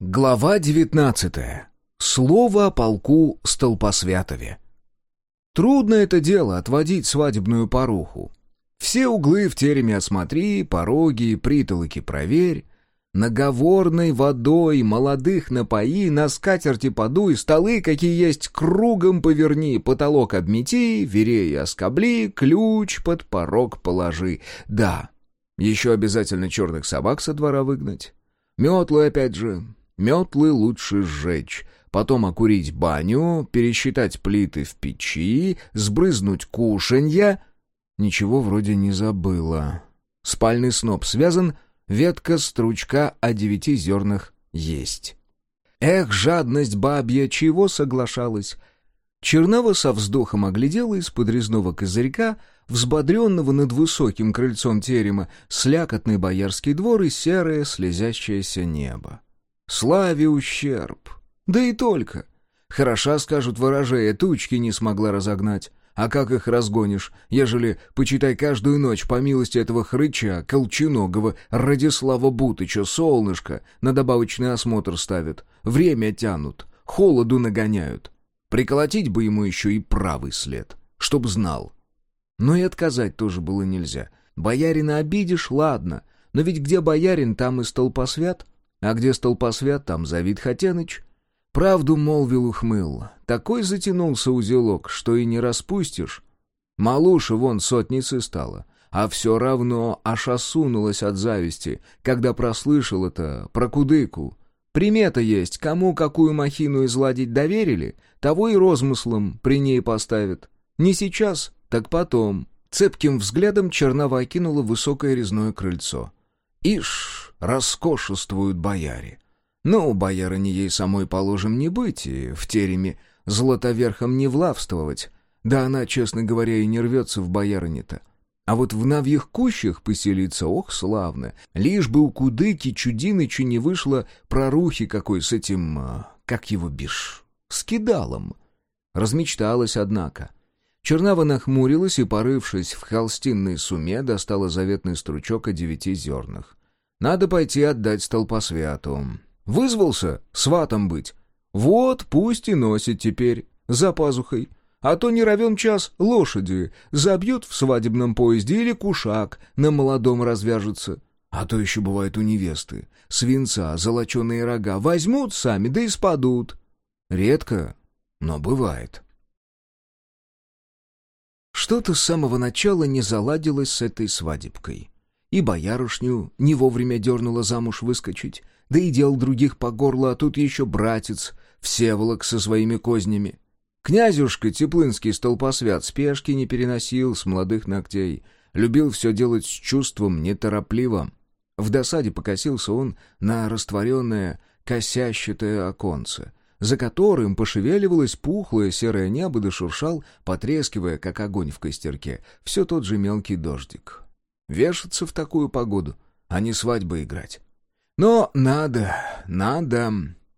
Глава девятнадцатая. Слово о полку Столпосвятове. Трудно это дело отводить свадебную поруху. Все углы в тереме осмотри, пороги, притолоки проверь. Наговорной водой молодых напои, на скатерти подуй, столы, какие есть, кругом поверни, потолок обмети, вереи оскобли, ключ под порог положи. Да, еще обязательно черных собак со двора выгнать. Метлы опять же, Метлы лучше сжечь, потом окурить баню, пересчитать плиты в печи, сбрызнуть кушанья. Ничего вроде не забыла. Спальный сноп связан, ветка стручка о девяти зернах есть. Эх, жадность бабья, чего соглашалась? Чернова со вздохом оглядела из-под резного козырька, взбодренного над высоким крыльцом терема, слякотный боярский двор и серое слезящееся небо. Славе ущерб. Да и только. Хороша, скажут ворожея, тучки не смогла разогнать. А как их разгонишь, ежели, почитай каждую ночь, по милости этого хрыча, колченогого, Радислава Бутыча, солнышко на добавочный осмотр ставят, время тянут, холоду нагоняют. Приколотить бы ему еще и правый след, чтоб знал. Но и отказать тоже было нельзя. Боярина обидишь, ладно, но ведь где боярин, там и столпосвят. А где столпосвят, там Завид Хотяныч. Правду молвил ухмыл. Такой затянулся узелок, что и не распустишь. Малуша вон сотницы стала, а все равно аж осунулась от зависти, когда прослышал это про кудыку. Примета есть, кому какую махину изладить доверили, того и розмыслом при ней поставят. Не сейчас, так потом. Цепким взглядом Чернова окинула высокое резное крыльцо. Ишь, роскошествуют бояре. Ну, боярыне ей самой положим не быть, и в тереме златоверхом не влавствовать. Да она, честно говоря, и не рвется в боярыне-то. А вот в навьих кущах поселиться, ох, славно. Лишь бы у кудыки чудиныча не вышло прорухи какой с этим... А, как его бишь? С кидалом. Размечталась, однако. Чернава нахмурилась и, порывшись в холстинной суме, достала заветный стручок о девяти зернах. Надо пойти отдать столпосвяту. Вызвался сватом быть. Вот пусть и носит теперь, за пазухой. А то не равен час лошади забьют в свадебном поезде или кушак на молодом развяжется. А то еще бывает у невесты. Свинца, золоченые рога возьмут сами, да и спадут. Редко, но бывает. Что-то с самого начала не заладилось с этой свадебкой. И боярышню не вовремя дернула замуж выскочить, да и дел других по горло, а тут еще братец, Всеволок со своими кознями. Князюшка Теплынский столпосвят спешки не переносил с молодых ногтей, любил все делать с чувством неторопливо. В досаде покосился он на растворенное, косящатое оконце, за которым пошевеливалось пухлое серое небо да шуршал, потрескивая, как огонь в костерке, все тот же мелкий дождик. Вешаться в такую погоду, а не свадьбы играть. Но надо, надо,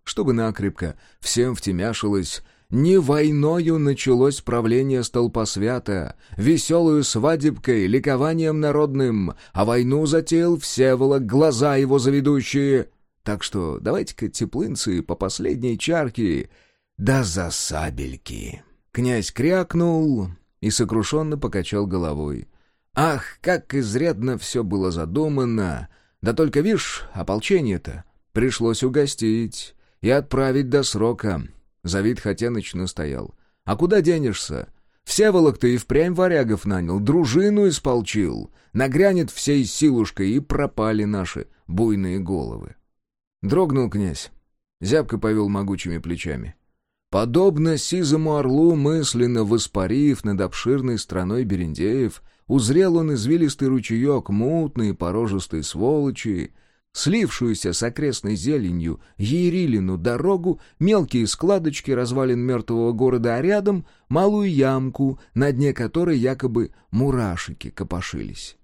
чтобы накрепко всем втемяшилось не войною началось правление столпосвята, веселую свадебкой, ликованием народным, а войну затеял Всеволок, глаза его заведущие. Так что давайте-ка, теплынцы, по последней чарке, да за сабельки. Князь крякнул и сокрушенно покачал головой. Ах, как изрядно все было задумано! Да только, вишь, ополчение-то пришлось угостить и отправить до срока. Завид Хотяныч настоял. А куда денешься? Всеволок-то и впрямь варягов нанял, дружину исполчил. Нагрянет всей силушкой, и пропали наши буйные головы. Дрогнул князь. Зябко повел могучими плечами. Подобно сизому орлу, мысленно воспарив над обширной страной Берендеев, узрел он извилистый ручеек мутной порожистой сволочи, слившуюся с окрестной зеленью Ерилину дорогу, мелкие складочки развалин мертвого города, а рядом малую ямку, на дне которой якобы мурашики копошились.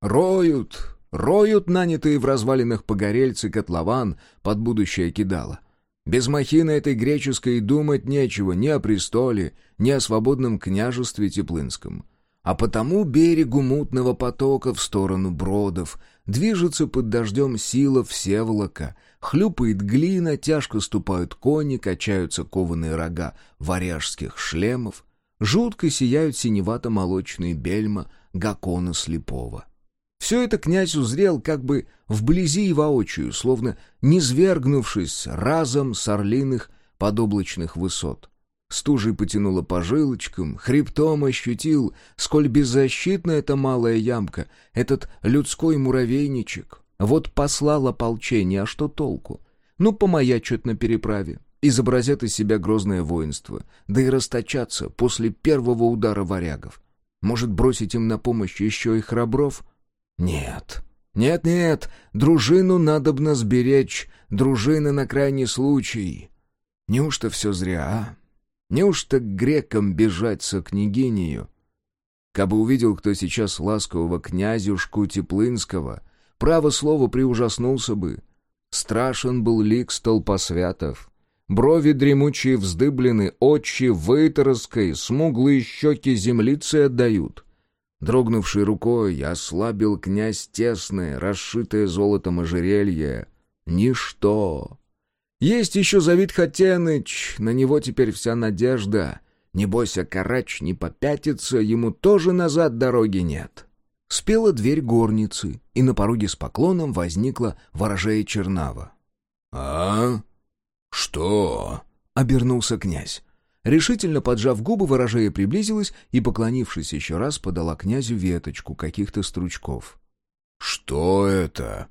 Роют, роют нанятые в развалинах погорельцы котлован под будущее кидало. Без махины этой греческой думать нечего ни о престоле, ни о свободном княжестве Теплынском. а по тому берегу мутного потока в сторону бродов движется под дождем сила всеволока, хлюпает глина, тяжко ступают кони, качаются кованые рога варяжских шлемов, жутко сияют синевато-молочные бельма гакона слепого. Все это князь узрел как бы вблизи и воочию, словно низвергнувшись разом с орлиных подоблачных высот. Стужей потянуло по жилочкам, хребтом ощутил, сколь беззащитна эта малая ямка, этот людской муравейничек. Вот послал ополчение, а что толку? Ну, помаячат на переправе, изобразят из себя грозное воинство, да и расточатся после первого удара варягов. Может, бросить им на помощь еще и храбров? Нет. Нет-нет, дружину надобно сберечь, дружины на крайний случай. Неужто все зря, а? Неужто к грекам бежать со княгинею? Кабы увидел кто сейчас ласкового князюшку Теплынского, право слово приужаснулся бы. Страшен был лик столпосвятов. Брови дремучие вздыблены, очи вытороской, смуглые щеки землицы отдают. Дрогнувшей рукой ослабил князь тесное, расшитое золотом ожерелье. Ничто. Есть еще Завид Хатеныч, на него теперь вся надежда. Не бойся, Карач не попятится, ему тоже назад дороги нет. Спела дверь горницы, и на пороге с поклоном возникла ворожея Чернава. «А? Что?» — обернулся князь. Решительно поджав губы, ворожея приблизилась и, поклонившись еще раз, подала князю веточку каких-то стручков. «Что это?»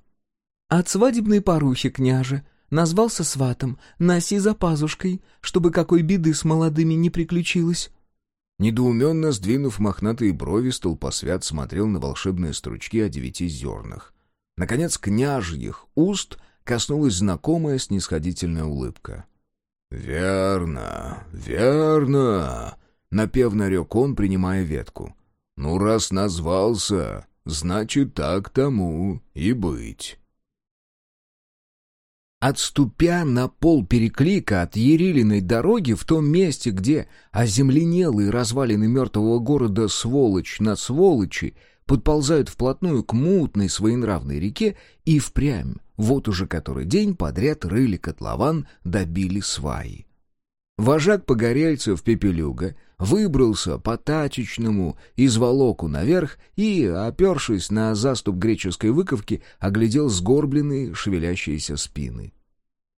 «От свадебной порухи, княже», Назвался сватом, носи за пазушкой, чтобы какой беды с молодыми не приключилось». Недоуменно сдвинув мохнатые брови, столпосвят смотрел на волшебные стручки о девяти зернах. Наконец, княжьих уст коснулась знакомая снисходительная улыбка. «Верно, верно!» — напевно рек он, принимая ветку. «Ну, раз назвался, значит, так тому и быть». Отступя на пол переклика от Ерилиной дороги в том месте, где оземленелые развалины мертвого города сволочь на сволочи подползают вплотную к мутной своенравной реке и впрямь, вот уже который день подряд рыли котлован, добили сваи. Вожак погорельцев Пепелюга выбрался по тачечному из волоку наверх и, опершись на заступ греческой выковки, оглядел сгорбленные шевелящиеся спины.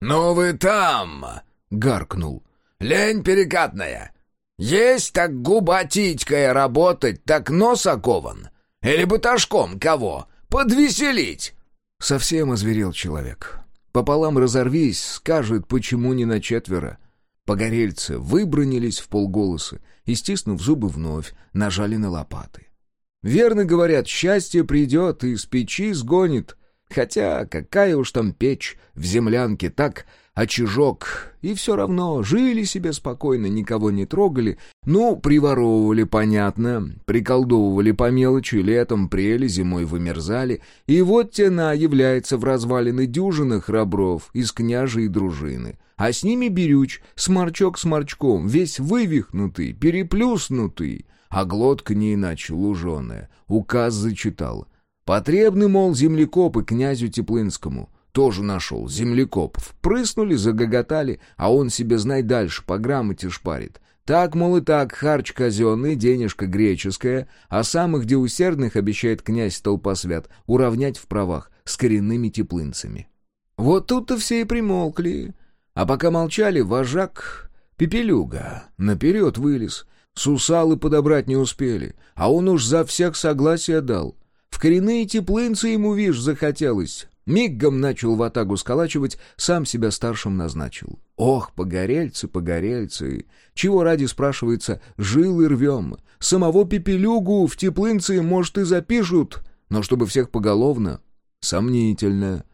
«Ну вы там!» — гаркнул. «Лень перекатная! Есть так губа титькая работать, так нос окован! Или баташком кого? Подвеселить!» Совсем озверел человек. Пополам разорвись, скажет, почему не на четверо. Погорельцы выбронились в полголоса и, стиснув зубы вновь, нажали на лопаты. Верно говорят, счастье придет и с печи сгонит. Хотя какая уж там печь в землянке, так очажок. И все равно жили себе спокойно, никого не трогали. Ну, приворовывали, понятно, приколдовывали по мелочи, летом прели, зимой вымерзали. И вот тена является в развалины дюжины храбров из княжей дружины а с ними берюч, сморчок сморчком, весь вывихнутый, переплюснутый, а глотка не иначе луженая. Указ зачитал. Потребны, мол, землекопы князю Теплынскому. Тоже нашел, землекопов. Прыснули, загоготали, а он себе, знай дальше, по грамоте шпарит. Так, мол, и так, харч казенный, денежка греческая, а самых деусердных обещает князь Толпосвят уравнять в правах с коренными теплынцами. Вот тут-то все и примолкли, а пока молчали, вожак Пепелюга наперед вылез. Сусалы подобрать не успели, а он уж за всех согласие дал. В коренные теплынцы ему, вишь, захотелось. Миггом начал в атагу сколачивать, сам себя старшим назначил. Ох, погорельцы, погорельцы! Чего ради, спрашивается, жил и рвем? Самого Пепелюгу в теплынцы, может, и запишут, но чтобы всех поголовно? Сомнительно.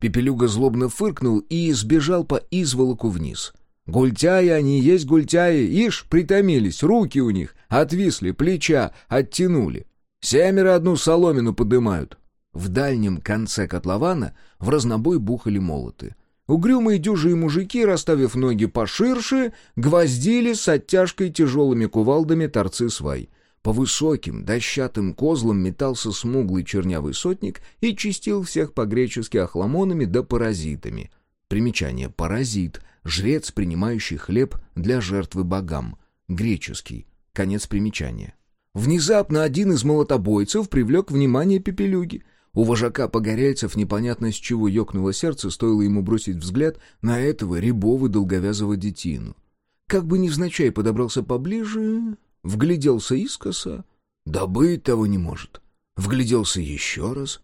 Пепелюга злобно фыркнул и сбежал по изволоку вниз. Гультяи они есть гультяи, ишь, притомились, руки у них отвисли, плеча оттянули. Семеро одну соломину подымают. В дальнем конце котлована в разнобой бухали молоты. Угрюмые дюжие мужики, расставив ноги поширше, гвоздили с оттяжкой тяжелыми кувалдами торцы свай. По высоким, дощатым козлам метался смуглый чернявый сотник и чистил всех по-гречески охламонами да паразитами. Примечание «паразит» — жрец, принимающий хлеб для жертвы богам. Греческий. Конец примечания. Внезапно один из молотобойцев привлек внимание Пепелюги. У вожака погорельцев непонятно с чего ёкнуло сердце, стоило ему бросить взгляд на этого рябого долговязого детину. Как бы невзначай подобрался поближе, вгляделся искоса. Да быть того не может. Вгляделся еще раз.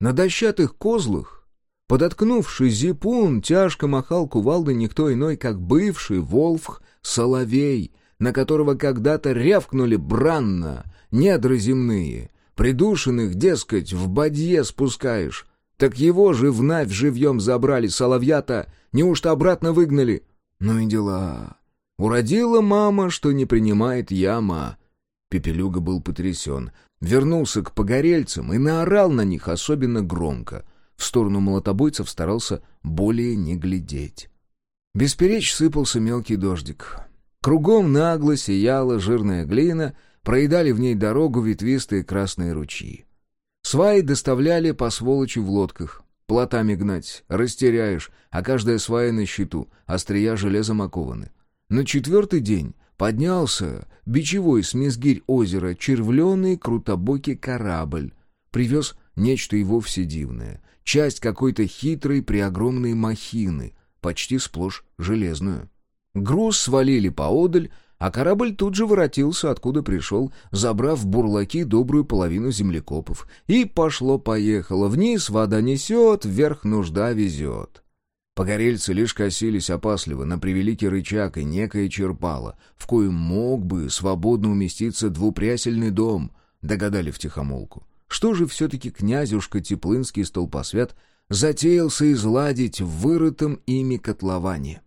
На дощатых козлах, подоткнувший зипун, тяжко махал кувалдой никто иной, как бывший волфх Соловей, на которого когда-то рявкнули бранно недры земные, придушенных, дескать, в бадье спускаешь. Так его же вновь живьем забрали, соловья-то, неужто обратно выгнали? Ну и дела. Уродила мама, что не принимает яма. Пепелюга был потрясен. Вернулся к погорельцам и наорал на них особенно громко. В сторону молотобойцев старался более не глядеть. Бесперечь сыпался мелкий дождик. Кругом нагло сияла жирная глина, проедали в ней дорогу ветвистые красные ручьи. Сваи доставляли по сволочи в лодках. Плотами гнать, растеряешь, а каждая свая на счету, острия железом окованы. На четвертый день поднялся бичевой с Мизгирь озера червленый крутобокий корабль. Привез нечто и вовсе дивное. Часть какой-то хитрой преогромной махины, почти сплошь железную. Груз свалили поодаль, а корабль тут же воротился, откуда пришел, забрав в бурлаки добрую половину землекопов. И пошло-поехало. Вниз вода несет, вверх нужда везет. Погорельцы лишь косились опасливо на превеликий рычаг и некое черпало, в коем мог бы свободно уместиться двупрясельный дом, догадали втихомолку. Что же все-таки князюшка Теплынский столпосвят затеялся изладить в вырытом ими котловане?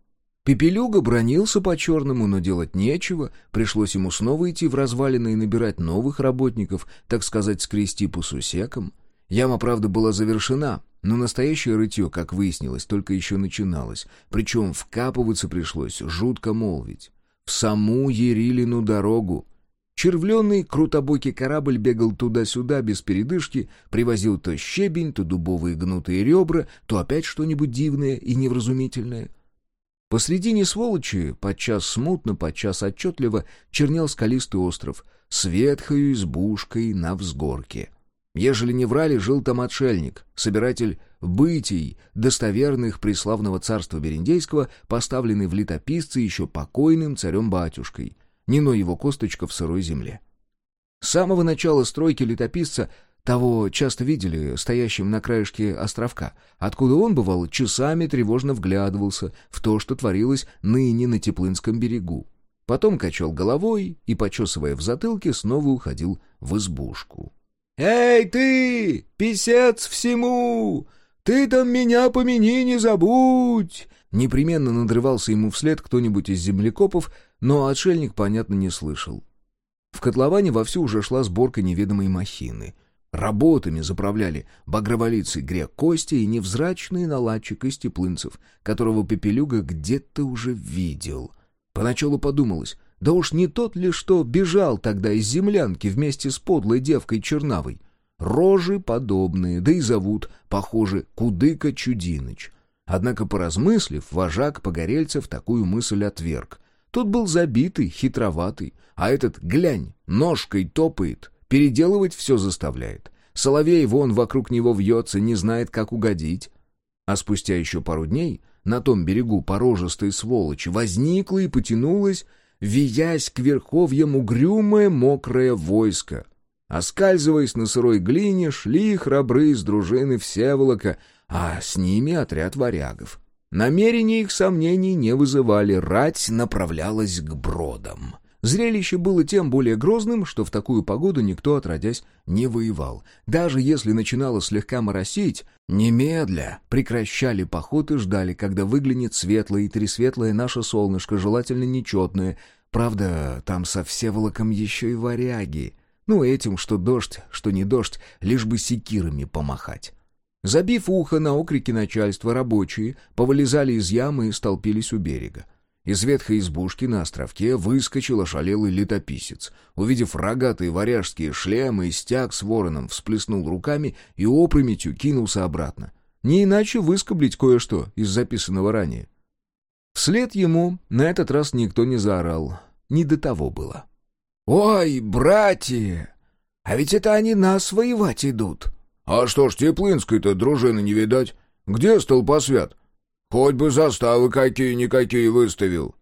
Пепелюга бронился по-черному, но делать нечего, пришлось ему снова идти в развалины и набирать новых работников, так сказать, скрести по сусекам. Яма, правда, была завершена, но настоящее рытье, как выяснилось, только еще начиналось, причем вкапываться пришлось, жутко молвить. В саму Ерилину дорогу. Червленный крутобокий корабль бегал туда-сюда без передышки, привозил то щебень, то дубовые гнутые ребра, то опять что-нибудь дивное и невразумительное. Посредине сволочи, подчас смутно, подчас отчетливо, чернел скалистый остров с ветхою избушкой на взгорке. Ежели не врали, жил там отшельник, собиратель бытий, достоверных преславного царства Берендейского, поставленный в летописцы еще покойным царем-батюшкой, Нино его косточка в сырой земле. С самого начала стройки летописца того часто видели стоящим на краешке островка, откуда он, бывал, часами тревожно вглядывался в то, что творилось ныне на Теплынском берегу. Потом качал головой и, почесывая в затылке, снова уходил в избушку. «Эй ты, писец всему! Ты там меня помяни, не забудь!» Непременно надрывался ему вслед кто-нибудь из землекопов, но отшельник, понятно, не слышал. В котловане вовсю уже шла сборка неведомой махины — Работами заправляли багроволицый грек Костя и невзрачный наладчик из теплынцев, которого Пепелюга где-то уже видел. Поначалу подумалось, да уж не тот ли, что бежал тогда из землянки вместе с подлой девкой Чернавой. Рожи подобные, да и зовут, похоже, Кудыка Чудиныч. Однако, поразмыслив, вожак Погорельцев такую мысль отверг. Тот был забитый, хитроватый, а этот, глянь, ножкой топает — Переделывать все заставляет. Соловей вон вокруг него вьется, не знает, как угодить. А спустя еще пару дней на том берегу порожистой сволочи возникло и потянулось, виясь к верховьям угрюмое мокрое войско. Оскальзываясь на сырой глине, шли храбры из дружины Всеволока, а с ними отряд варягов. Намерения их сомнений не вызывали, рать направлялась к бродам. Зрелище было тем более грозным, что в такую погоду никто, отродясь, не воевал. Даже если начинало слегка моросить, немедля прекращали поход и ждали, когда выглянет светлое и тресветлое наше солнышко, желательно нечетное. Правда, там со всеволоком еще и варяги. Ну, этим, что дождь, что не дождь, лишь бы секирами помахать. Забив ухо на окрики начальства, рабочие повылезали из ямы и столпились у берега. Из ветхой избушки на островке выскочил ошалелый летописец. Увидев рогатые варяжские шлемы и стяг с вороном, всплеснул руками и опрометью кинулся обратно. Не иначе выскоблить кое-что из записанного ранее. Вслед ему на этот раз никто не заорал. Не до того было. «Ой, братья! А ведь это они нас воевать идут!» «А что ж, Теплынской-то дружины не видать? Где столпосвят? Хоть бы заставы какие-никакие выставил».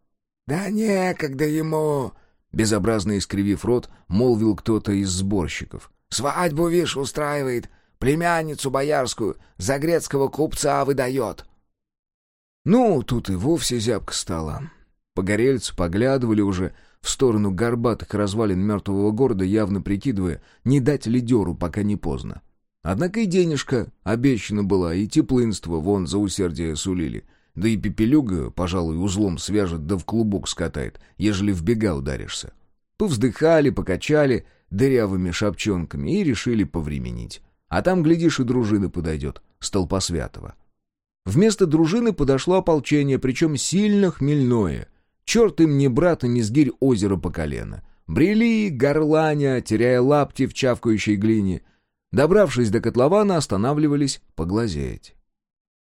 «Да некогда ему...» Безобразно искривив рот, молвил кто-то из сборщиков. «Свадьбу, вишь, устраивает. Племянницу боярскую за грецкого купца выдает». Ну, тут и вовсе зябко стало. Погорельцы поглядывали уже в сторону горбатых развалин мертвого города, явно прикидывая, не дать лидеру, пока не поздно. Однако и денежка обещана была, и теплынство вон за усердие сулили. Да и пепелюга, пожалуй, узлом свяжет да в клубок скатает, ежели в бега ударишься. Повздыхали, покачали дырявыми шапчонками и решили повременить. А там, глядишь, и дружина подойдет, столпосвятого. Вместо дружины подошло ополчение, причем сильно хмельное. Черт им не брат и мизгирь озера по колено. Брели, горланя, теряя лапти в чавкающей глине — Добравшись до котлована, останавливались поглазеть.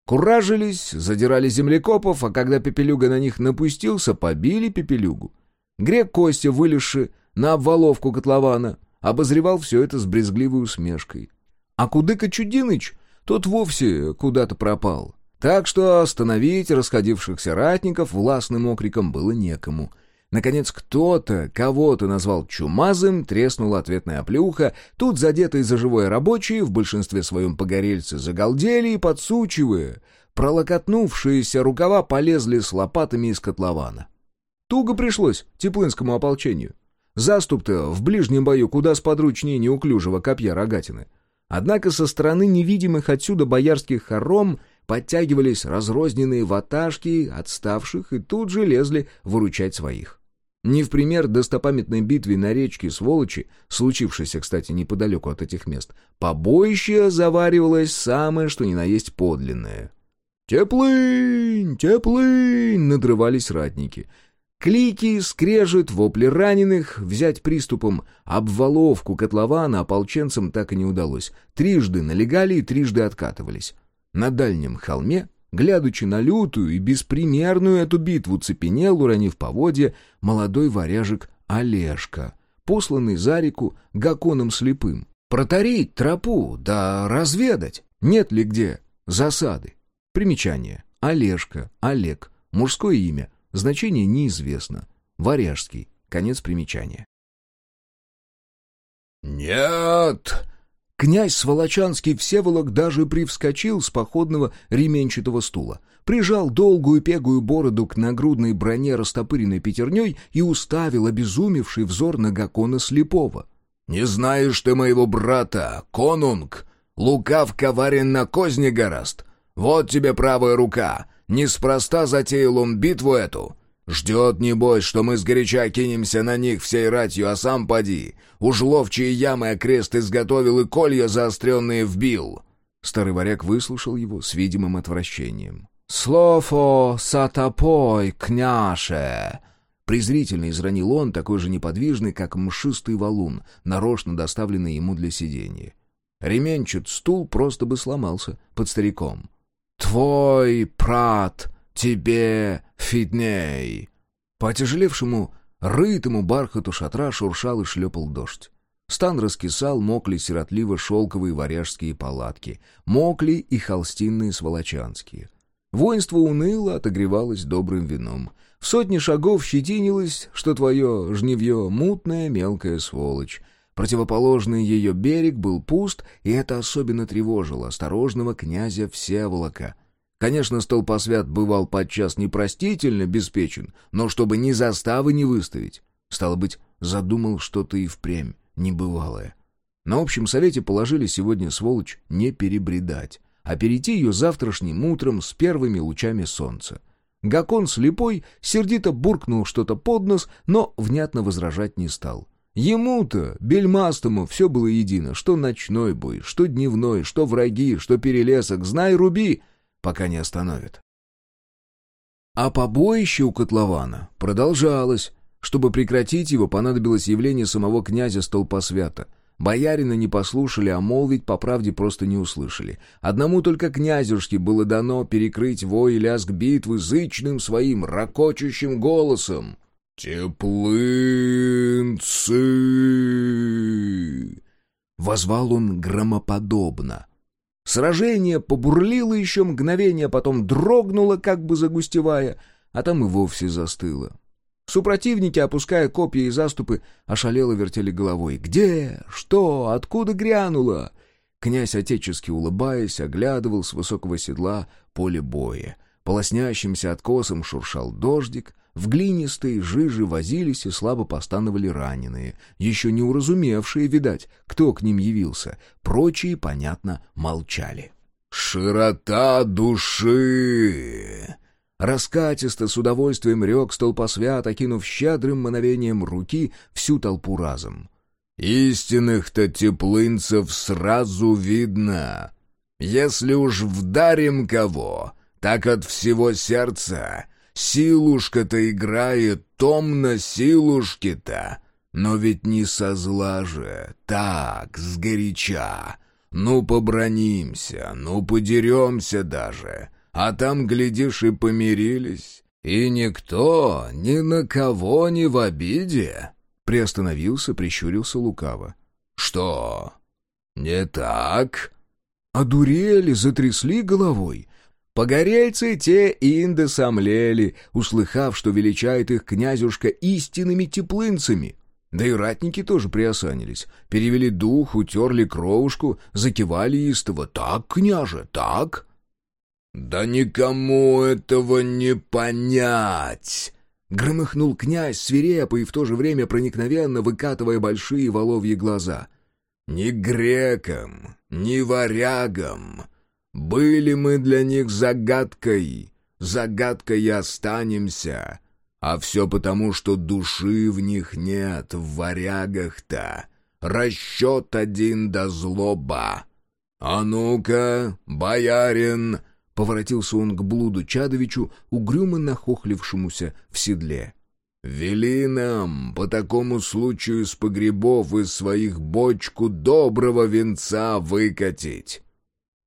Куражились, задирали землекопов, а когда Пепелюга на них напустился, побили Пепелюгу. Грек Костя, вылезши на обваловку котлована, обозревал все это с брезгливой усмешкой. А Кудыка Чудиныч, тот вовсе куда-то пропал. Так что остановить расходившихся ратников властным окриком было некому — Наконец кто-то кого-то назвал чумазым, треснула ответная оплюха. Тут задетые за живое рабочие, в большинстве своем погорельцы, загалдели и, подсучивая, пролокотнувшиеся рукава полезли с лопатами из котлована. Туго пришлось теплынскому ополчению. Заступ-то в ближнем бою куда сподручнее неуклюжего копья рогатины. Однако со стороны невидимых отсюда боярских хором подтягивались разрозненные ваташки отставших и тут же лезли выручать своих. Не в пример достопамятной битве на речке Сволочи, случившейся, кстати, неподалеку от этих мест, побоище заваривалось самое, что ни на есть подлинное. «Теплынь! Теплынь!» — надрывались ратники. Клики, скрежет, вопли раненых, взять приступом обваловку котлована ополченцам так и не удалось. Трижды налегали и трижды откатывались. На дальнем холме Глядучи на лютую и беспримерную эту битву, цепенел, уронив поводья, молодой варяжик Олежка, посланный за реку гаконом слепым. Протарить тропу, да разведать, нет ли где засады. Примечание. Олежка, Олег, мужское имя, значение неизвестно. Варяжский, конец примечания. «Нет!» Князь Сволочанский Всеволок даже привскочил с походного ременчатого стула, прижал долгую пегую бороду к нагрудной броне растопыренной пятерней и уставил обезумевший взор на Гакона слепого. «Не знаешь ты моего брата, конунг? Лукав коварен на козне гораст. Вот тебе правая рука. Неспроста затеял он битву эту. Ждет, небось, что мы сгоряча кинемся на них всей ратью, а сам поди. Уж ловчие ямы окрест изготовил и колья заостренные вбил». Старый варяг выслушал его с видимым отвращением. «Слово сатопой, княше!» Презрительно изранил он, такой же неподвижный, как мшистый валун, нарочно доставленный ему для сидения. Ременчат стул просто бы сломался под стариком. «Твой прат тебе фидней!» По отяжелевшему, рытому бархату шатра шуршал и шлепал дождь. Стан раскисал, мокли сиротливо шелковые варяжские палатки, мокли и холстинные сволочанские. Воинство уныло отогревалось добрым вином. В сотни шагов щетинилось, что твое жневье — мутная мелкая сволочь. Противоположный ее берег был пуст, и это особенно тревожило осторожного князя Всеволока, Конечно, столпосвят бывал подчас непростительно беспечен, но чтобы ни заставы не выставить. Стало быть, задумал что-то и впрямь небывалое. На общем совете положили сегодня, сволочь, не перебредать, а перейти ее завтрашним утром с первыми лучами солнца. Гакон слепой сердито буркнул что-то под нос, но внятно возражать не стал. Ему-то, бельмастому, все было едино, что ночной бой, что дневной, что враги, что перелесок, знай, руби — пока не остановит. А побоище у котлована продолжалось. Чтобы прекратить его, понадобилось явление самого князя Столпосвята. Боярина не послушали, а молвить по правде просто не услышали. Одному только князюшке было дано перекрыть вой и лязг битвы зычным своим ракочущим голосом. «Теплынцы!» Возвал он громоподобно. Сражение побурлило еще мгновение, потом дрогнуло, как бы загустевая, а там и вовсе застыло. Супротивники, опуская копья и заступы, ошалело вертели головой. «Где? Что? Откуда грянуло?» Князь, отечески улыбаясь, оглядывал с высокого седла поле боя. Полоснящимся откосом шуршал дождик, в глинистой жиже возились и слабо постановали раненые, еще не уразумевшие, видать, кто к ним явился. Прочие, понятно, молчали. «Широта души!» Раскатисто, с удовольствием рек столпосвят, окинув щедрым мановением руки всю толпу разом. «Истинных-то теплынцев сразу видно. Если уж вдарим кого, так от всего сердца, Силушка-то играет, томно силушки-то. Но ведь не со зла же, так, сгоряча. Ну, побронимся, ну, подеремся даже. А там, глядишь, и помирились. И никто ни на кого не в обиде. Приостановился, прищурился лукаво. Что? Не так? Одурели, затрясли головой. Погорельцы те инды сомлели, услыхав, что величает их князюшка истинными теплынцами. Да и ратники тоже приосанились, перевели дух, утерли кровушку, закивали истово. «Так, княже, так!» «Да никому этого не понять!» Громыхнул князь свирепо и в то же время проникновенно выкатывая большие воловьи глаза. «Ни грекам, ни варягам, были мы для них загадкой, загадкой останемся. А все потому, что души в них нет, в варягах-то. Расчет один до злоба. А ну-ка, боярин!» Поворотился он к блуду Чадовичу, угрюмо нахохлившемуся в седле. «Вели нам по такому случаю с погребов из своих бочку доброго венца выкатить.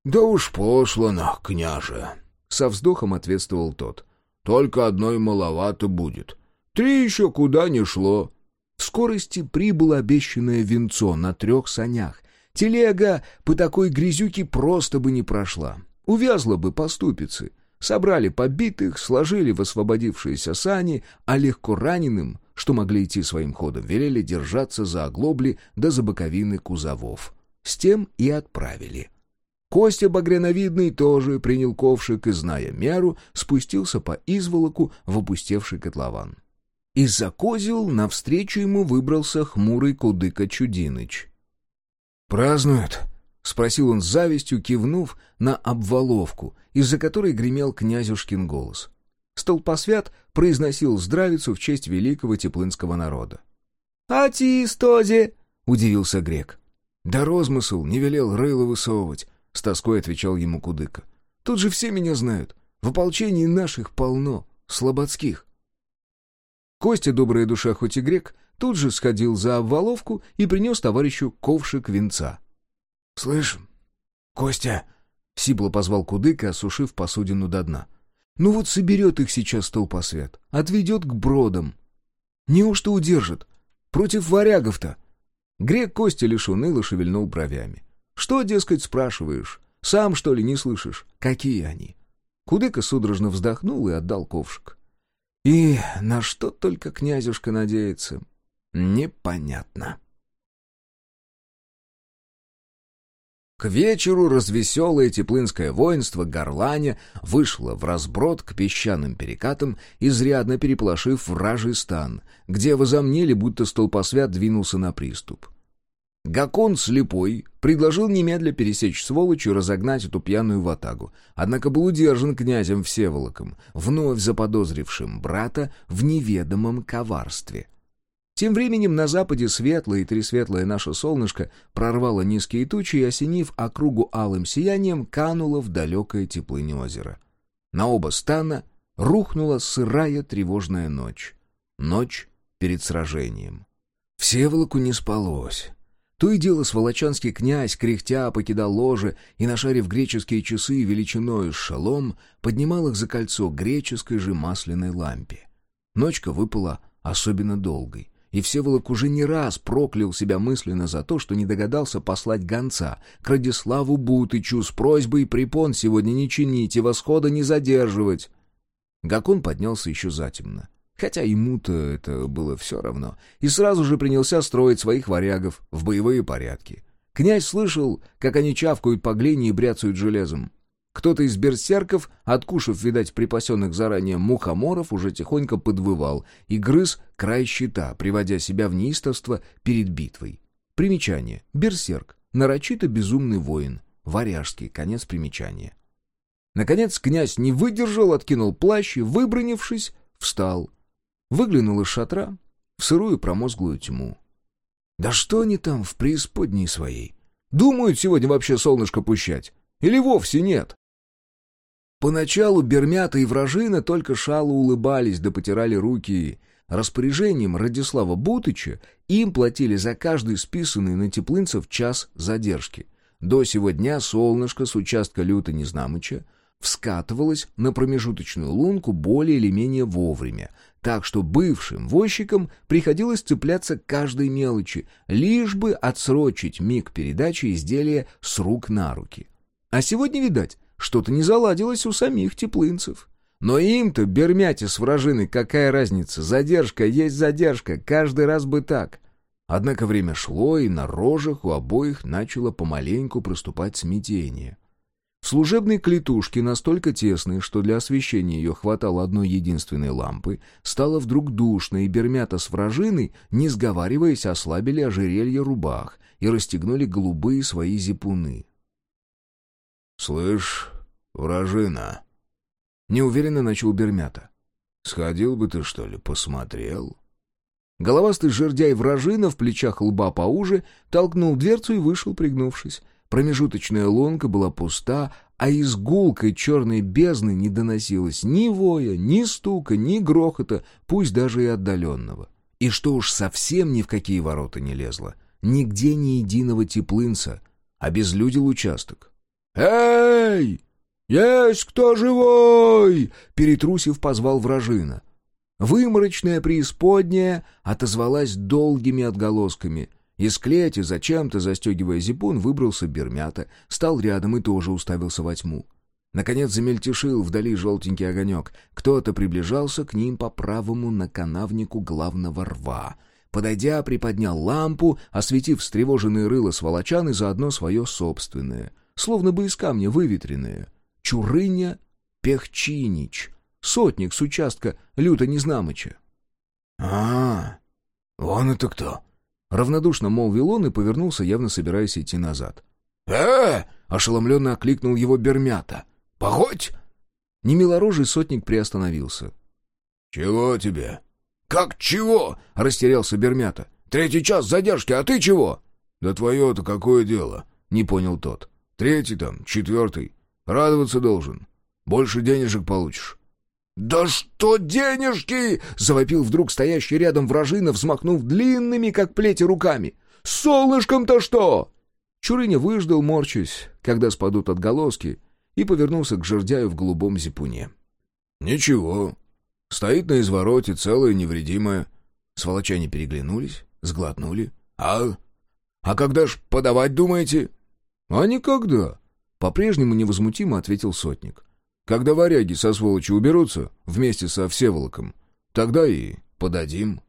«Да уж послано, княже!» — со вздохом ответствовал тот. «Только одной маловато будет. Три еще куда не шло». В скорости прибыло обещанное венцо на трех санях. Телега по такой грязюке просто бы не прошла. Увязла бы по ступице. Собрали побитых, сложили в освободившиеся сани, а легко раненым, что могли идти своим ходом, велели держаться за оглобли да за боковины кузовов. С тем и отправили. Костя Багряновидный тоже принял ковшик и, зная меру, спустился по изволоку в опустевший котлован. Из-за козел навстречу ему выбрался хмурый кудыка Чудиныч. «Празднуют?» — спросил он с завистью, кивнув на обваловку, из-за которой гремел князюшкин голос. Столпосвят произносил здравицу в честь великого теплынского народа. «А ти, стозе!» — удивился грек. Да розмысл не велел рыло высовывать, с тоской отвечал ему Кудыка. «Тут же все меня знают. В ополчении наших полно, слободских». Костя, добрая душа хоть и грек, тут же сходил за обваловку и принес товарищу ковшик венца. «Слышь, Костя!» — сипло позвал Кудыка, осушив посудину до дна. «Ну вот соберет их сейчас толпосвет, отведет к бродам. Неужто удержит? Против варягов-то?» Грек Костя лишь уныло шевельнул бровями. Что, дескать, спрашиваешь? Сам, что ли, не слышишь? Какие они?» Кудыка судорожно вздохнул и отдал ковшик. И на что только князюшка надеется, непонятно. К вечеру развеселое теплынское воинство горланя вышло в разброд к песчаным перекатам, изрядно переполошив вражий стан, где возомнили, будто столпосвят двинулся на приступ. Гакон слепой предложил немедля пересечь сволочь и разогнать эту пьяную ватагу, однако был удержан князем Всеволоком, вновь заподозрившим брата в неведомом коварстве. Тем временем на западе светлое и тресветлое наше солнышко прорвало низкие тучи и, осенив округу алым сиянием, кануло в далекое теплынь озера. На оба стана рухнула сырая тревожная ночь. Ночь перед сражением. Всеволоку не спалось. То и дело сволочанский князь, кряхтя, покидал ложе и, нашарив греческие часы величиною с шалом, поднимал их за кольцо греческой же масляной лампе. Ночка выпала особенно долгой, и Всеволок уже не раз проклял себя мысленно за то, что не догадался послать гонца к Радиславу Бутычу с просьбой препон сегодня не чинить и восхода не задерживать. Гакон поднялся еще затемно. Хотя ему-то это было все равно. И сразу же принялся строить своих варягов в боевые порядки. Князь слышал, как они чавкают по глине и бряцают железом. Кто-то из берсерков, откушав, видать, припасенных заранее мухоморов, уже тихонько подвывал и грыз край щита, приводя себя в неистовство перед битвой. Примечание. Берсерк. Нарочито безумный воин. Варяжский. Конец примечания. Наконец князь не выдержал, откинул плащ и, выбронившись, встал. Выглянул из шатра в сырую промозглую тьму. Да что они там в преисподней своей? Думают сегодня вообще солнышко пущать? Или вовсе нет? Поначалу Бермята и Вражина только шало улыбались да потирали руки. Распоряжением Радислава Бутыча им платили за каждый списанный на теплынцев час задержки. До сего дня солнышко с участка люта Незнамыча вскатывалось на промежуточную лунку более или менее вовремя, так что бывшим возчикам приходилось цепляться к каждой мелочи, лишь бы отсрочить миг передачи изделия с рук на руки. А сегодня, видать, что-то не заладилось у самих теплынцев. Но им-то, бермяте с вражиной, какая разница? Задержка есть задержка, каждый раз бы так. Однако время шло, и на рожах у обоих начало помаленьку проступать смятение. Служебной клетушке, настолько тесной, что для освещения ее хватало одной единственной лампы, стало вдруг душно, и бермята с вражиной, не сговариваясь, ослабили ожерелье рубах и расстегнули голубые свои зипуны. «Слышь, вражина!» Неуверенно начал Бермята. «Сходил бы ты, что ли, посмотрел?» Головастый жердяй вражина в плечах лба поуже толкнул дверцу и вышел, пригнувшись. Промежуточная лунка была пуста, а из гулкой черной бездны не доносилось ни воя, ни стука, ни грохота, пусть даже и отдаленного. И что уж совсем ни в какие ворота не лезло. Нигде ни единого теплынца, а безлюдил участок. «Эй! Есть кто живой?» — перетрусив, позвал вражина. Выморочная преисподняя отозвалась долгими отголосками. Из клети, зачем-то застегивая зипун, выбрался Бермята, стал рядом и тоже уставился во тьму. Наконец замельтешил вдали желтенький огонек. Кто-то приближался к ним по правому наканавнику главного рва. Подойдя, приподнял лампу, осветив встревоженные рыло сволочан и заодно свое собственное — словно бы из камня выветренные. Чурыня Пехчинич, сотник с участка люто Незнамыча. «А, вон это кто?» Равнодушно молвил он и повернулся, явно собираясь идти назад. «Э!» — ошеломленно окликнул его Бермята. «Погодь!» Немилорожий сотник приостановился. «Чего тебе?» «Как чего?» — растерялся Бермята. «Третий час задержки, а ты чего?» «Да твое-то какое дело?» — не понял тот. Третий там, четвертый. Радоваться должен. Больше денежек получишь». «Да что денежки!» — завопил вдруг стоящий рядом вражина, взмахнув длинными, как плети, руками. «С солнышком-то что?» Чурыня выждал, морчась, когда спадут отголоски, и повернулся к жердяю в голубом зипуне. «Ничего. Стоит на извороте, целое, невредимое». Сволочане переглянулись, сглотнули. «А? А когда ж подавать думаете?» «А никогда», — по-прежнему невозмутимо ответил сотник. «Когда варяги со сволочи уберутся вместе со Всеволоком, тогда и подадим».